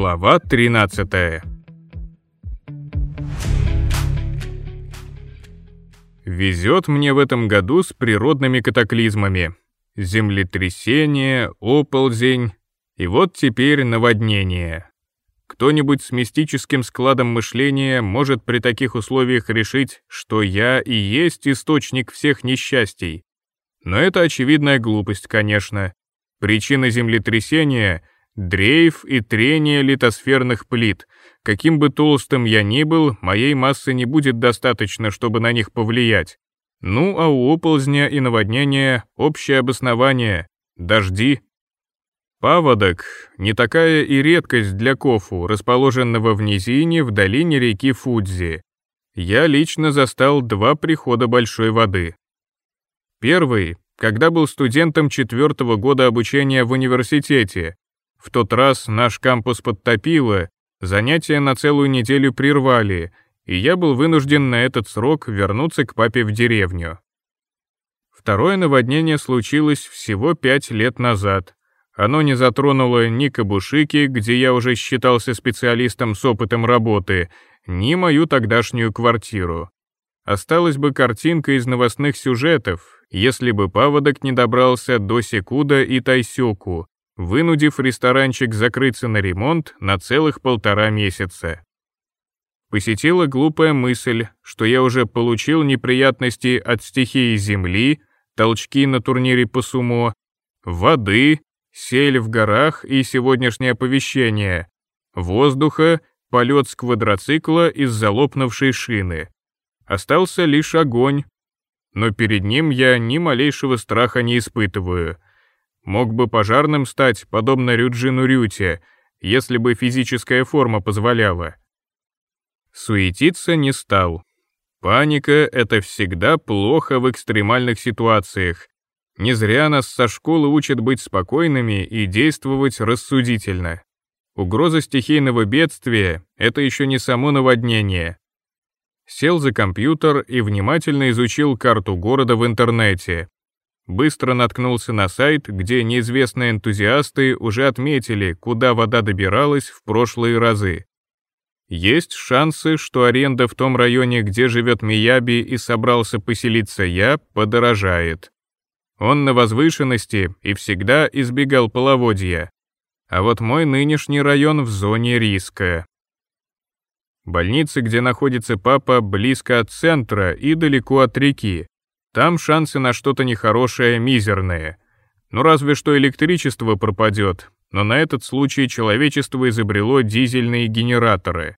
Глава 13 Везет мне в этом году с природными катаклизмами. Землетрясение, оползень и вот теперь наводнение. Кто-нибудь с мистическим складом мышления может при таких условиях решить, что я и есть источник всех несчастий. Но это очевидная глупость, конечно. Причина землетрясения дрейф и трение литосферных плит. Каким бы толстым я ни был, моей массы не будет достаточно, чтобы на них повлиять. Ну а у оползня и наводнения общее обоснование — дожди. Паводок — не такая и редкость для Кофу, расположенного в низине в долине реки Фудзи. Я лично застал два прихода большой воды. Первый, когда был студентом четвертого года обучения в университете, в тот раз наш кампус подтопило, занятия на целую неделю прервали, и я был вынужден на этот срок вернуться к папе в деревню. Второе наводнение случилось всего пять лет назад. Оно не затронуло ни Кабушики, где я уже считался специалистом с опытом работы, ни мою тогдашнюю квартиру. Осталась бы картинка из новостных сюжетов, если бы паводок не добрался до Секуда и Тайсюку, вынудив ресторанчик закрыться на ремонт на целых полтора месяца. Посетила глупая мысль, что я уже получил неприятности от стихии земли, толчки на турнире по сумо, воды, сель в горах и сегодняшнее оповещение, воздуха, полет с квадроцикла из залопнувшей шины. Остался лишь огонь, но перед ним я ни малейшего страха не испытываю — Мог бы пожарным стать, подобно Рюджину Рюте, если бы физическая форма позволяла. Суетиться не стал. Паника — это всегда плохо в экстремальных ситуациях. Не зря нас со школы учат быть спокойными и действовать рассудительно. Угроза стихийного бедствия — это еще не само наводнение. Сел за компьютер и внимательно изучил карту города в интернете, быстро наткнулся на сайт, где неизвестные энтузиасты уже отметили, куда вода добиралась в прошлые разы. Есть шансы, что аренда в том районе, где живет Мияби и собрался поселиться я, подорожает. Он на возвышенности и всегда избегал половодья. А вот мой нынешний район в зоне риска. Больница, где находится папа, близко от центра и далеко от реки, там шансы на что-то нехорошее мизерные. Ну разве что электричество пропадет, но на этот случай человечество изобрело дизельные генераторы.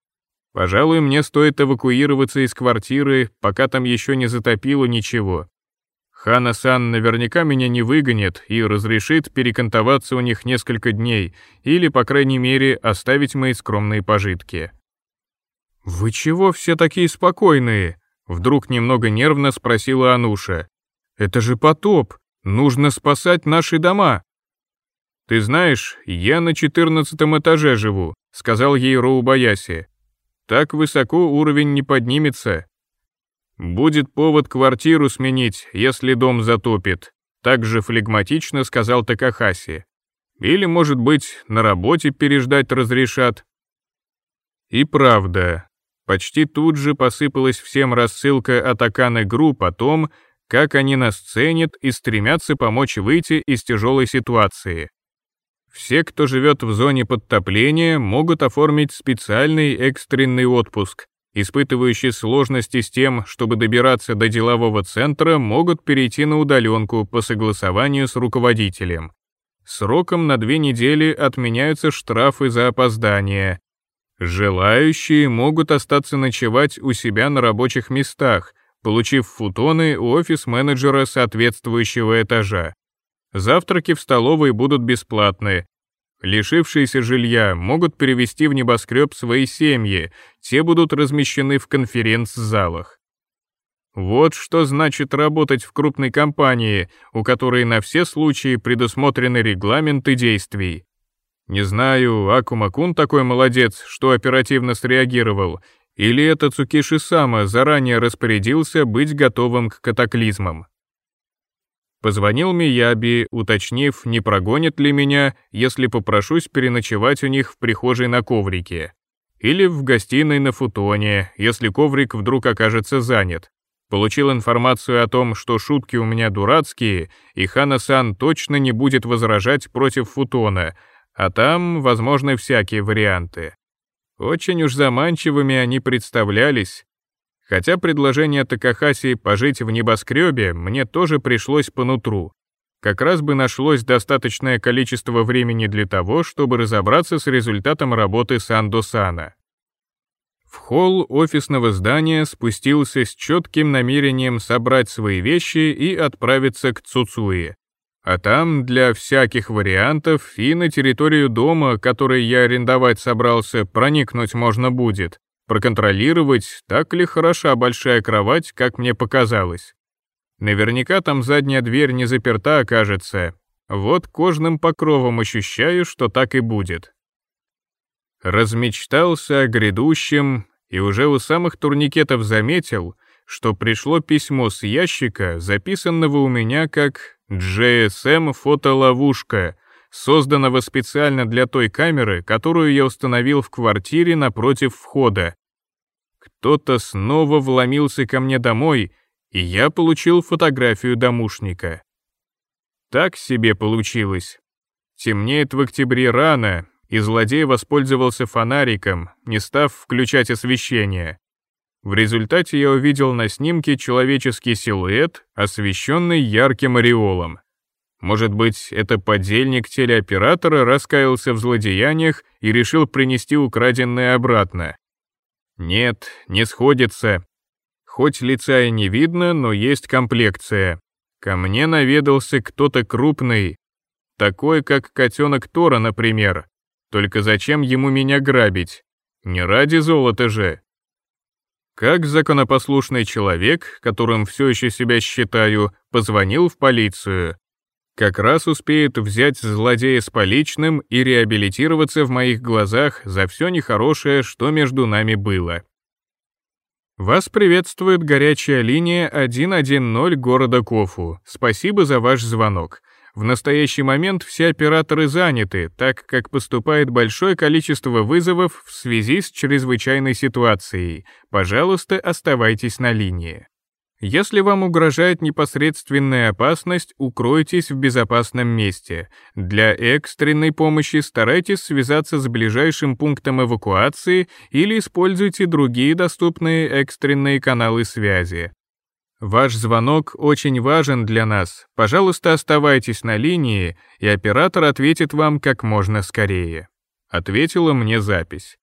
Пожалуй, мне стоит эвакуироваться из квартиры, пока там еще не затопило ничего. Хана-сан наверняка меня не выгонит и разрешит перекантоваться у них несколько дней или, по крайней мере, оставить мои скромные пожитки. «Вы чего все такие спокойные?» Вдруг немного нервно спросила Ануша. «Это же потоп! Нужно спасать наши дома!» «Ты знаешь, я на четырнадцатом этаже живу», — сказал ей Роубаяси. «Так высоко уровень не поднимется. Будет повод квартиру сменить, если дом затопит», — также флегматично сказал Такахаси. «Или, может быть, на работе переждать разрешат». И правда, Почти тут же посыпалась всем рассылка от Аканы Групп о том, как они нас ценят и стремятся помочь выйти из тяжелой ситуации. Все, кто живет в зоне подтопления, могут оформить специальный экстренный отпуск. Испытывающие сложности с тем, чтобы добираться до делового центра, могут перейти на удаленку по согласованию с руководителем. Сроком на две недели отменяются штрафы за опоздание, Желающие могут остаться ночевать у себя на рабочих местах, получив футоны у офис-менеджера соответствующего этажа. Завтраки в столовой будут бесплатные. Лишившиеся жилья могут перевести в небоскреб свои семьи, те будут размещены в конференц-залах. Вот что значит работать в крупной компании, у которой на все случаи предусмотрены регламенты действий. Не знаю, Акумакун такой молодец, что оперативно среагировал, или это Цукиши Сама заранее распорядился быть готовым к катаклизмам. Позвонил Мияби, уточнив, не прогонит ли меня, если попрошусь переночевать у них в прихожей на коврике. Или в гостиной на футоне, если коврик вдруг окажется занят. Получил информацию о том, что шутки у меня дурацкие, и Хана-сан точно не будет возражать против футона — а там возможны всякие варианты. Очень уж заманчивыми они представлялись, хотя предложение Такахаси пожить в небоскребе мне тоже пришлось по нутру. Как раз бы нашлось достаточное количество времени для того, чтобы разобраться с результатом работы Сандосана. В холл офисного здания спустился с четким намерением собрать свои вещи и отправиться к Цуцуе. А там для всяких вариантов и на территорию дома, который я арендовать собрался, проникнуть можно будет, проконтролировать, так ли хороша большая кровать, как мне показалось. Наверняка там задняя дверь не заперта окажется. Вот кожным покровом ощущаю, что так и будет. Размечтался о грядущем и уже у самых турникетов заметил, что пришло письмо с ящика, записанного у меня как GSM-фотоловушка созданного специально для той камеры, которую я установил в квартире напротив входа. Кто-то снова вломился ко мне домой, и я получил фотографию домушника. Так себе получилось. Темнеет в октябре рано, и злодей воспользовался фонариком, не став включать освещение. В результате я увидел на снимке человеческий силуэт, освещенный ярким ореолом. Может быть, это подельник телеоператора раскаялся в злодеяниях и решил принести украденное обратно. Нет, не сходится. Хоть лица и не видно, но есть комплекция. Ко мне наведался кто-то крупный, такой, как котенок Тора, например. Только зачем ему меня грабить? Не ради золота же как законопослушный человек, которым все еще себя считаю, позвонил в полицию. Как раз успеет взять злодея с поличным и реабилитироваться в моих глазах за все нехорошее, что между нами было. Вас приветствует горячая линия 110 города Кофу. Спасибо за ваш звонок. В настоящий момент все операторы заняты, так как поступает большое количество вызовов в связи с чрезвычайной ситуацией. Пожалуйста, оставайтесь на линии. Если вам угрожает непосредственная опасность, укройтесь в безопасном месте. Для экстренной помощи старайтесь связаться с ближайшим пунктом эвакуации или используйте другие доступные экстренные каналы связи. Ваш звонок очень важен для нас. Пожалуйста, оставайтесь на линии, и оператор ответит вам как можно скорее. Ответила мне запись.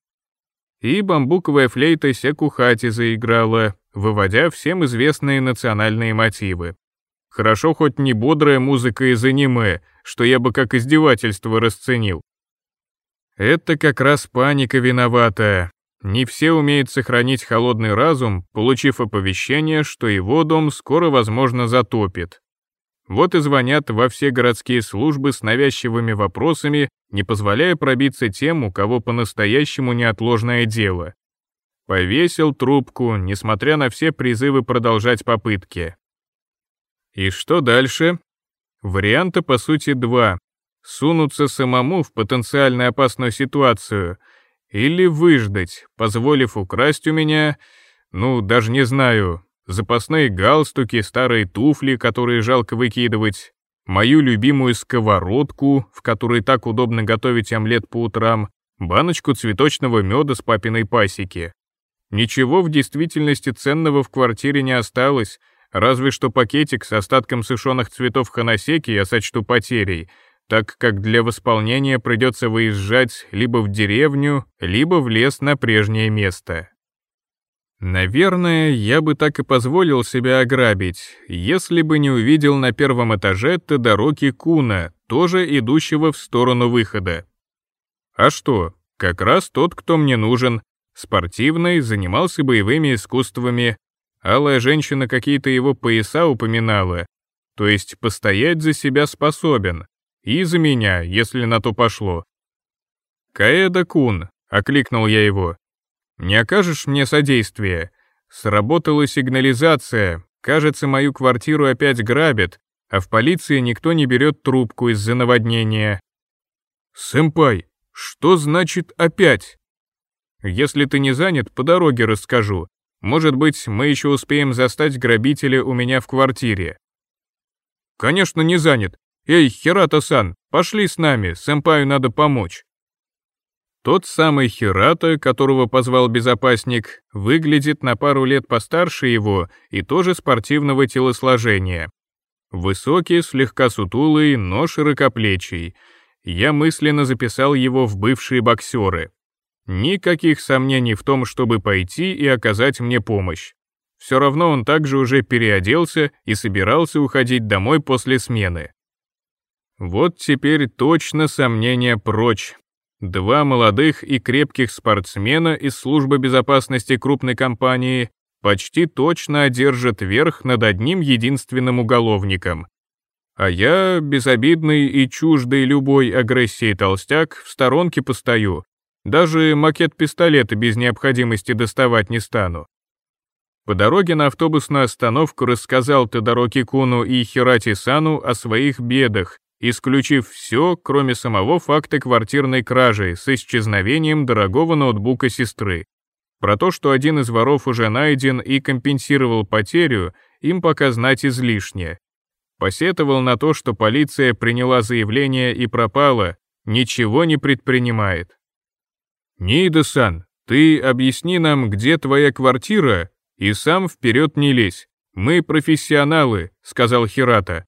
И бамбуковая флейта Секухати заиграла, выводя всем известные национальные мотивы. Хорошо хоть не бодрая музыка из аниме, что я бы как издевательство расценил. Это как раз паника виновата, не все умеют сохранить холодный разум, получив оповещение, что его дом скоро, возможно, затопит. Вот и звонят во все городские службы с навязчивыми вопросами, не позволяя пробиться тем, у кого по-настоящему неотложное дело. Повесил трубку, несмотря на все призывы продолжать попытки. И что дальше? Варианта, по сути, два. Сунуться самому в потенциально опасную ситуацию — или выждать, позволив украсть у меня, ну, даже не знаю, запасные галстуки, старые туфли, которые жалко выкидывать, мою любимую сковородку, в которой так удобно готовить омлет по утрам, баночку цветочного меда с папиной пасеки. Ничего в действительности ценного в квартире не осталось, разве что пакетик с остатком сушеных цветов ханасеки я сочту потерей — так как для восполнения придется выезжать либо в деревню, либо в лес на прежнее место. Наверное, я бы так и позволил себя ограбить, если бы не увидел на первом этаже Тодороки Куна, тоже идущего в сторону выхода. А что, как раз тот, кто мне нужен, спортивный, занимался боевыми искусствами, алая женщина какие-то его пояса упоминала, то есть постоять за себя способен, и за меня, если на то пошло. «Каэда-кун», — окликнул я его, — «не окажешь мне содействия? Сработала сигнализация, кажется, мою квартиру опять грабят, а в полиции никто не берет трубку из-за наводнения». «Сэмпай, что значит «опять»?» «Если ты не занят, по дороге расскажу. Может быть, мы еще успеем застать грабителя у меня в квартире». «Конечно, не занят. «Эй, Хирата-сан, пошли с нами, сэмпаю надо помочь». Тот самый Хирата, которого позвал безопасник, выглядит на пару лет постарше его и тоже спортивного телосложения. Высокий, слегка сутулый, но широкоплечий. Я мысленно записал его в бывшие боксеры. Никаких сомнений в том, чтобы пойти и оказать мне помощь. Все равно он также уже переоделся и собирался уходить домой после смены. Вот теперь точно сомнения прочь. Два молодых и крепких спортсмена из службы безопасности крупной компании почти точно одержат верх над одним единственным уголовником. А я, безобидный и чуждый любой агрессии толстяк, в сторонке постою. Даже макет пистолета без необходимости доставать не стану. По дороге на автобусную остановку рассказал Тодороки Куну и Хирати Сану о своих бедах, исключив все, кроме самого факта квартирной кражи с исчезновением дорогого ноутбука сестры. Про то, что один из воров уже найден и компенсировал потерю, им пока знать излишне. Посетовал на то, что полиция приняла заявление и пропала, ничего не предпринимает. «Нейда-сан, ты объясни нам, где твоя квартира, и сам вперед не лезь. Мы профессионалы», — сказал Хирата.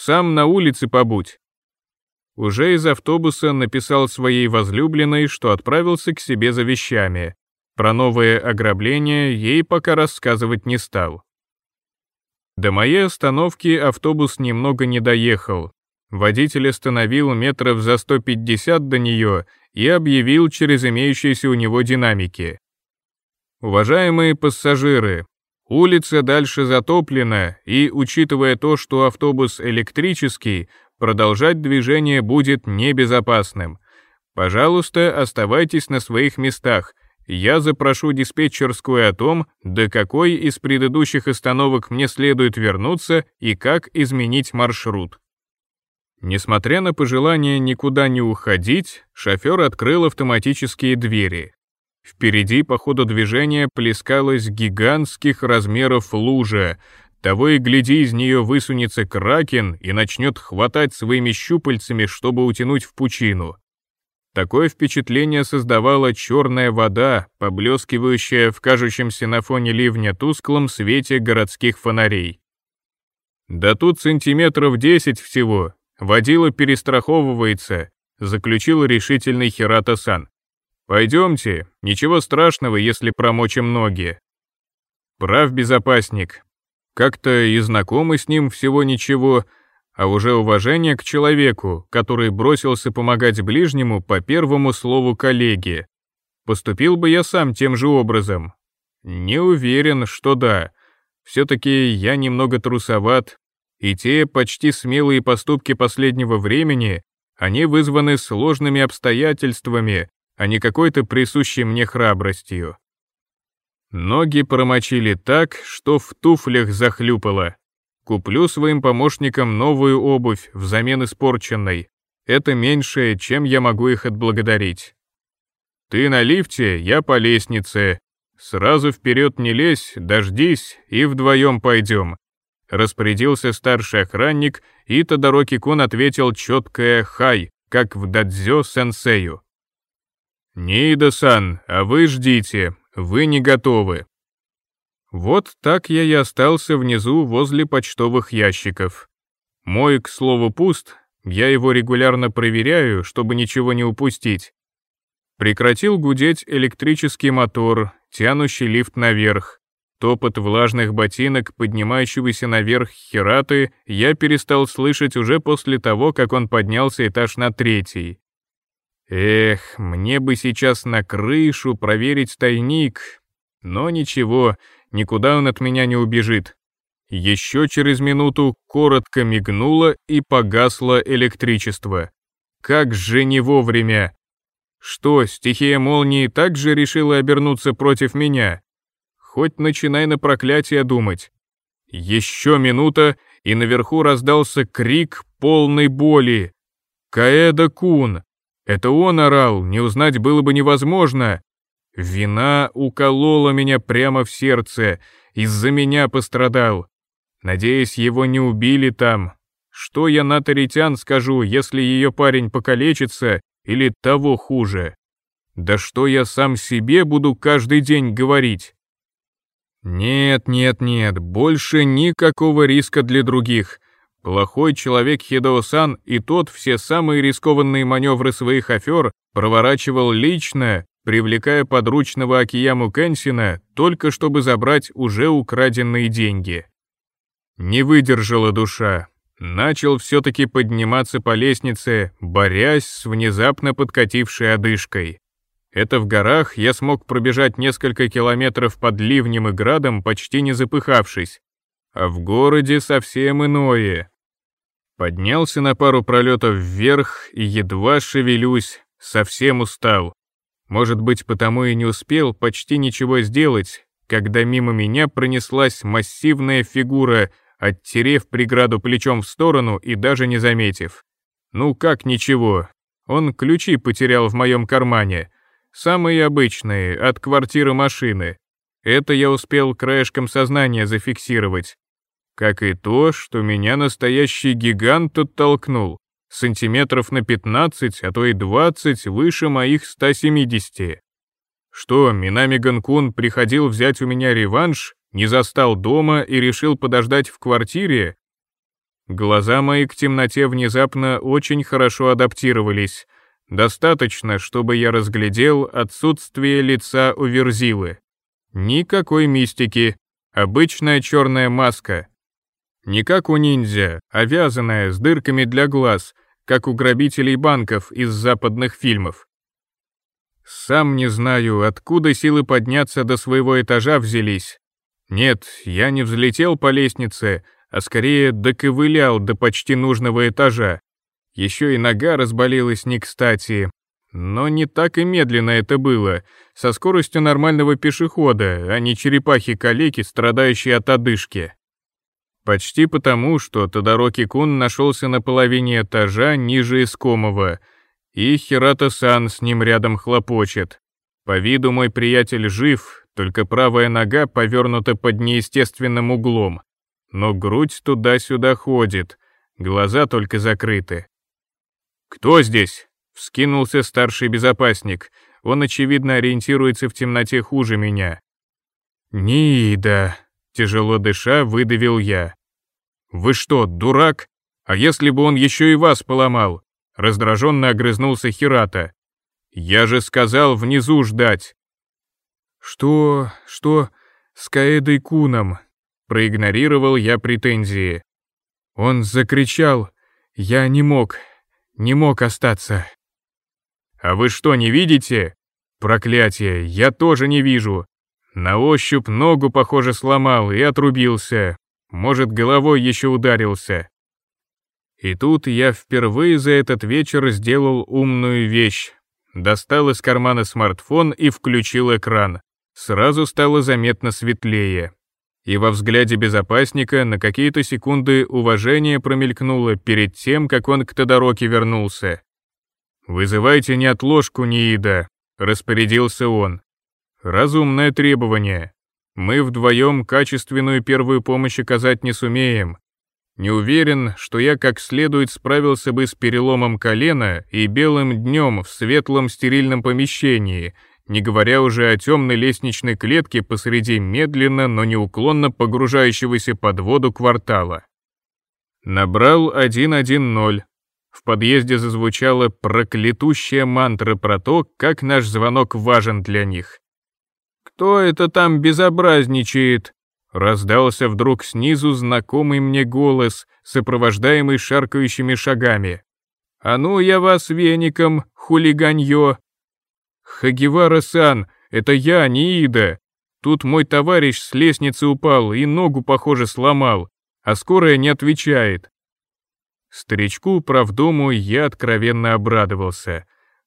Сам на улице побудь». Уже из автобуса написал своей возлюбленной, что отправился к себе за вещами. Про новое ограбление ей пока рассказывать не стал. До моей остановки автобус немного не доехал. Водитель остановил метров за 150 до нее и объявил через имеющиеся у него динамики. «Уважаемые пассажиры, Улица дальше затоплена, и, учитывая то, что автобус электрический, продолжать движение будет небезопасным. Пожалуйста, оставайтесь на своих местах. Я запрошу диспетчерскую о том, до какой из предыдущих остановок мне следует вернуться и как изменить маршрут. Несмотря на пожелание никуда не уходить, шофер открыл автоматические двери. Впереди по ходу движения плескалась гигантских размеров лужа. Того и гляди, из нее высунется кракен и начнет хватать своими щупальцами, чтобы утянуть в пучину. Такое впечатление создавала черная вода, поблескивающая в кажущемся на фоне ливня тусклом свете городских фонарей. Да тут сантиметров десять всего. Водила перестраховывается, заключил решительный Хирата-сан. «Пойдемте, ничего страшного, если промочим ноги». «Прав, безопасник. Как-то и знакомы с ним всего ничего, а уже уважение к человеку, который бросился помогать ближнему по первому слову коллеги. Поступил бы я сам тем же образом. Не уверен, что да. Все-таки я немного трусоват, и те почти смелые поступки последнего времени, они вызваны сложными обстоятельствами, а не какой-то присущей мне храбростью. Ноги промочили так, что в туфлях захлюпало. Куплю своим помощникам новую обувь взамен испорченной. Это меньшее, чем я могу их отблагодарить. Ты на лифте, я по лестнице. Сразу вперед не лезь, дождись и вдвоем пойдем. Распорядился старший охранник, и Тодороки Кун ответил четкое «хай», как в дадзё сенсею. «Нейда-сан, а вы ждите, вы не готовы». Вот так я и остался внизу возле почтовых ящиков. Мой, к слову, пуст, я его регулярно проверяю, чтобы ничего не упустить. Прекратил гудеть электрический мотор, тянущий лифт наверх. Топот влажных ботинок, поднимающегося наверх Хираты, я перестал слышать уже после того, как он поднялся этаж на третий. Эх, мне бы сейчас на крышу проверить тайник. Но ничего, никуда он от меня не убежит. Еще через минуту коротко мигнуло и погасло электричество. Как же не вовремя! Что, стихия молнии также решила обернуться против меня? Хоть начинай на проклятие думать. Еще минута, и наверху раздался крик полной боли. «Каэда-кун!» Это он орал, не узнать было бы невозможно. Вина уколола меня прямо в сердце, из-за меня пострадал. Надеюсь, его не убили там. Что я на Таритян скажу, если ее парень покалечится или того хуже? Да что я сам себе буду каждый день говорить? Нет, нет, нет, больше никакого риска для других. Плохой человек Хидоусан и тот все самые рискованные маневры своих афер проворачивал лично, привлекая подручного Акияму Кэнсина только чтобы забрать уже украденные деньги. Не выдержала душа. Начал все-таки подниматься по лестнице, борясь с внезапно подкатившей одышкой. Это в горах я смог пробежать несколько километров под ливнем и градом, почти не запыхавшись. А в городе совсем иное. Поднялся на пару пролетов вверх и едва шевелюсь, совсем устал. Может быть, потому и не успел почти ничего сделать, когда мимо меня пронеслась массивная фигура, оттерев преграду плечом в сторону и даже не заметив. Ну как ничего, он ключи потерял в моем кармане. Самые обычные, от квартиры машины. Это я успел краешком сознания зафиксировать. Как и то, что меня настоящий гигант оттолкнул, сантиметров на 15, а то и 20 выше моих 170. Что, Минами Ганкун приходил взять у меня реванш, не застал дома и решил подождать в квартире? Глаза мои к темноте внезапно очень хорошо адаптировались. Достаточно, чтобы я разглядел отсутствие лица у Верзилы. Никакой мистики. Обычная черная маска, не как у ниндзя, а вязаная, с дырками для глаз, как у грабителей банков из западных фильмов. Сам не знаю, откуда силы подняться до своего этажа взялись. Нет, я не взлетел по лестнице, а скорее доковылял до почти нужного этажа. Еще и нога разболелась не кстати. Но не так и медленно это было, со скоростью нормального пешехода, а не черепахи-калеки, страдающие от одышки. Почти потому, что Тодороки-кун нашелся на половине этажа ниже искомого, и Хирата-сан с ним рядом хлопочет. По виду мой приятель жив, только правая нога повернута под неестественным углом, но грудь туда-сюда ходит, глаза только закрыты. «Кто здесь?» — вскинулся старший безопасник. Он, очевидно, ориентируется в темноте хуже меня. «Ниида», — тяжело дыша, выдавил я. «Вы что, дурак? А если бы он еще и вас поломал?» — раздраженно огрызнулся Хирата. «Я же сказал внизу ждать!» «Что... что... с Каэдой Куном?» — проигнорировал я претензии. Он закричал «Я не мог, не мог остаться». «А вы что, не видите?» «Проклятие, я тоже не вижу. На ощупь ногу, похоже, сломал и отрубился может, головой еще ударился. И тут я впервые за этот вечер сделал умную вещь. Достал из кармана смартфон и включил экран. Сразу стало заметно светлее. И во взгляде безопасника на какие-то секунды уважение промелькнуло перед тем, как он к Тодороке вернулся. «Вызывайте неотложку, Ниида», — распорядился он. «Разумное требование. Мы вдвоем качественную первую помощь оказать не сумеем. Не уверен, что я как следует справился бы с переломом колена и белым днем в светлом стерильном помещении, не говоря уже о темной лестничной клетке посреди медленно, но неуклонно погружающегося под воду квартала. Набрал 110. В подъезде зазвучала проклятущая мантра про то, как наш звонок важен для них. «Кто это там безобразничает?» Раздался вдруг снизу знакомый мне голос, сопровождаемый шаркающими шагами. «А ну я вас веником, хулиганьё, «Хагевара-сан, это я, не Ида. Тут мой товарищ с лестницы упал и ногу, похоже, сломал, а скорая не отвечает». Старичку правдому я откровенно обрадовался.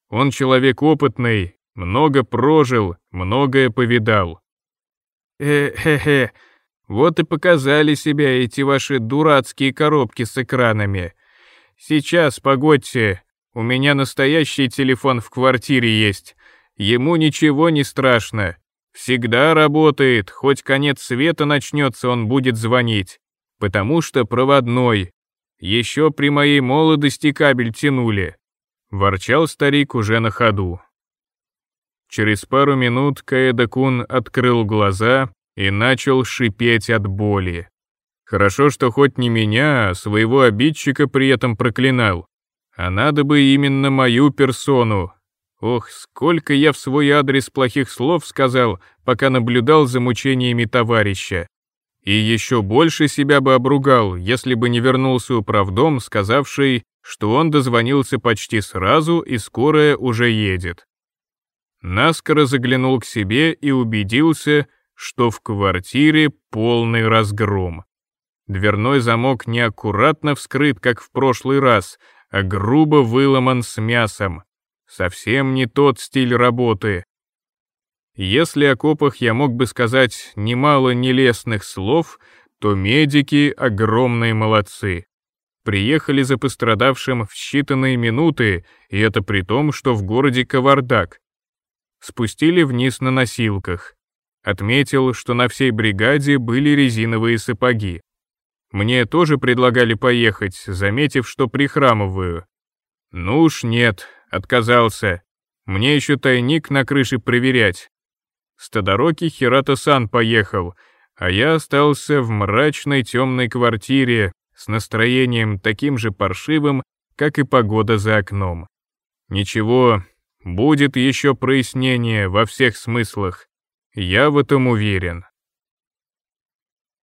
Он человек опытный, много прожил, многое повидал. Э-хе-хе, вот и показали себя эти ваши дурацкие коробки с экранами. Сейчас, погодьте, у меня настоящий телефон в квартире есть. Ему ничего не страшно. Всегда работает, хоть конец света начнется, он будет звонить. Потому что проводной. Еще при моей молодости кабель тянули. Ворчал старик уже на ходу. Через пару минут Каэда-кун открыл глаза и начал шипеть от боли. Хорошо, что хоть не меня, а своего обидчика при этом проклинал. А надо бы именно мою персону. Ох, сколько я в свой адрес плохих слов сказал, пока наблюдал за мучениями товарища. И еще больше себя бы обругал, если бы не вернулся управдом, сказавший, что он дозвонился почти сразу и скорая уже едет наскоро заглянул к себе и убедился, что в квартире полный разгром. Дверной замок неаккуратно вскрыт, как в прошлый раз, а грубо выломан с мясом. Совсем не тот стиль работы. Если о копах я мог бы сказать немало нелестных слов, то медики — огромные молодцы приехали за пострадавшим в считанные минуты, и это при том, что в городе Кавардак спустили вниз на носилках. Отметил, что на всей бригаде были резиновые сапоги. Мне тоже предлагали поехать, заметив, что прихрамываю. Ну уж нет, отказался. Мне еще тайник на крыше проверять. Стодороки Хирата-сан поехал, а я остался в мрачной темной квартире с настроением таким же паршивым, как и погода за окном. Ничего, Будет еще прояснение во всех смыслах. Я в этом уверен.